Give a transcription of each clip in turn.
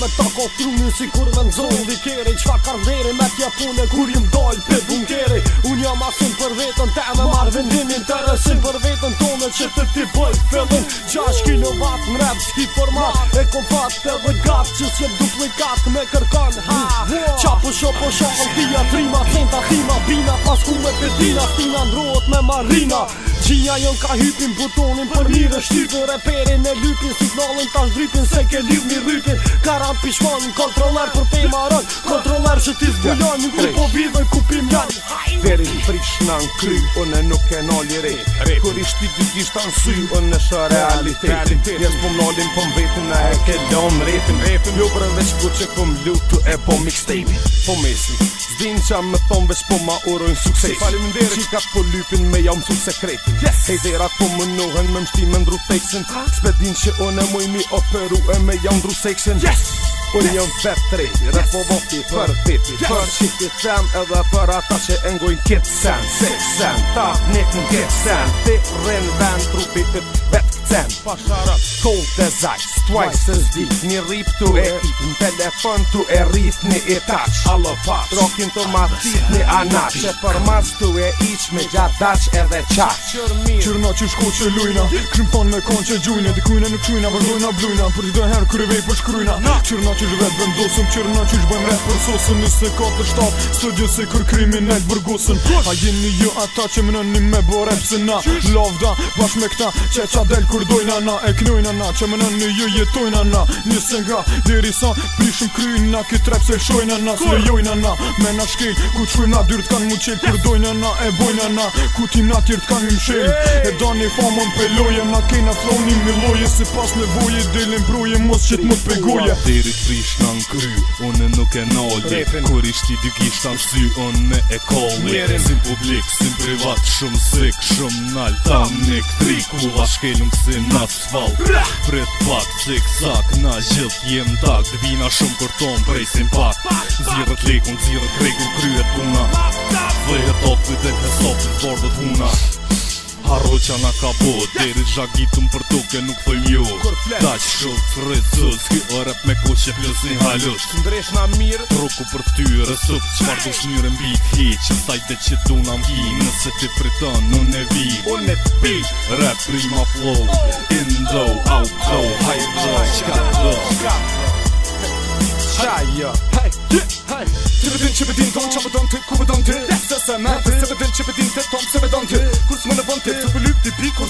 me ta ka një si kur me nëzoll dikeri Qfa kar veri me tja pune kur jim dal për bunkeri Unë jam asim për vetën te me marrë vendimin të rësim për vetën tonë që të ti bëj fillin 6 kW në rap s'ki format e ko fat të dhe që s'jep duplikat me kërkan ha Qa po shopo shokon tija trima të ta hima Bina pas ku me pedina Stina ndrohet me marina Gjia jon ka hypin butonin për mirë Shtypin reperin e lypin Signalin ta shdrypin se ke liv një rypin Karan pishman kontroler për pej maroj Kontroler që ti zbulon Një po vidhe ku pim jani Deri në frish në në kry në nuk e nali re Kër ishti dikisht anë sy O në shë realitet Jesë po mnalin po mbetin Në e ke lom retin Jo për veç ku që po E po mixtape Po mesin Zdin qa kom vesh po ma urojn sukses Falim në deri Qika po lypin me jam su sekretin yes. Hej vera ko po më nohen me mështi me ndru fejksin Sbe din që unë e muj mi operu e me jam ndru seksin yes. Unë yes. jam po për treti, rrët po vokti për titi yes. Për që ti edhe për ata që engoj kit sen Sik sen, ta nik në kit sen Ti rrin ven trupi të vet këtë sen Pasharat, cold as ice twice as deep Një rip të e tip Në telefon të e rip një e touch Allo pas Rokin të matit një anash Që për mas të e iq me gjatë daq edhe qaq Qërë në që shko që lujna Krymë pon me kon që gjujna Dikujna nuk qujna vërdojna blujna Për të dëherë kërë vej për shkryna Qërë që shë vetë vendosëm Qërë që shë bëjmë rep për sosëm Nëse ka të shtap Studio se kërë kriminal bërgosëm A jeni jo ata që më nëni me bo jetojna na Njëse nga diri sa prishim kryin na Ki trep se shojna na Sve jojna na Me na shkel Ku qfuj na dyrt kan mu qel Përdojna na e bojna na Ku ti na tjert kan mim shel E da një famon për loje Na kena floni mi loje Se pas me voje Delin broje Mos qit mu t'pegoje Diri prish na në kry Une nuk e nalli Kur ishti dy gisht an shty On me e kalli Sim publik, sim privat Shum sik, shum nal Tam nik tri s'val zik zak Na gjith jem tak Dvina shumë për tom prej sim pak Zirët lekun, zirët kregun, kryet puna Vëhet opë dhe kësopë të bordët huna Vëhet të bordët huna Haro qa na ka bot, deri zhagit un për tuk e nuk thëm ju Kur flet? Da që rëzës, ky ërëp me kushe klus një halus Këndresh na mirë? Proku për këty rësup, që marrë du shnyrën bitë Hi, që stajt dhe që du nëmë ki, nëse ti pritën, un ne vitë Un e të pi Repri ma flow, in do, au, kau, haj, do, qka do Qka do Qka do Qka do Qka do Qka do Qka do Qka do Qka do Qka do Qka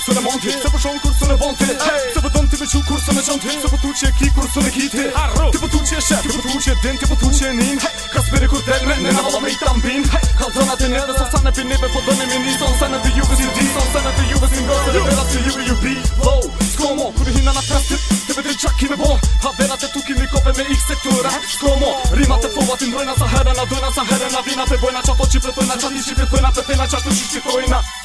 kursën e montit Se për shon kursën e vontit Se për dënë ti vequ kursën e qëntit Se për tu që e ki kursën e kiti Ti për tu që e shef, ti për tu që e din, ti për tu që e nin Ka spiri kur del me në në valla me i tambin Kaldronat e neve, sa në pinive po dënë e minison Sa në të juve si dison, sa në të juve si ngosë Dhe verat të juve ju bi, low Skomo, kur i hina na festit, të vetri qa kime bo Haverat e tu kimi kope me x sektura Shkomo, rimat e fovat i mbrojna Sa herë na dojna, sa herë na vina Pe bojna qa po qipre tojna, qa ti qipre tojna Pe pena qa shtu qipre tojna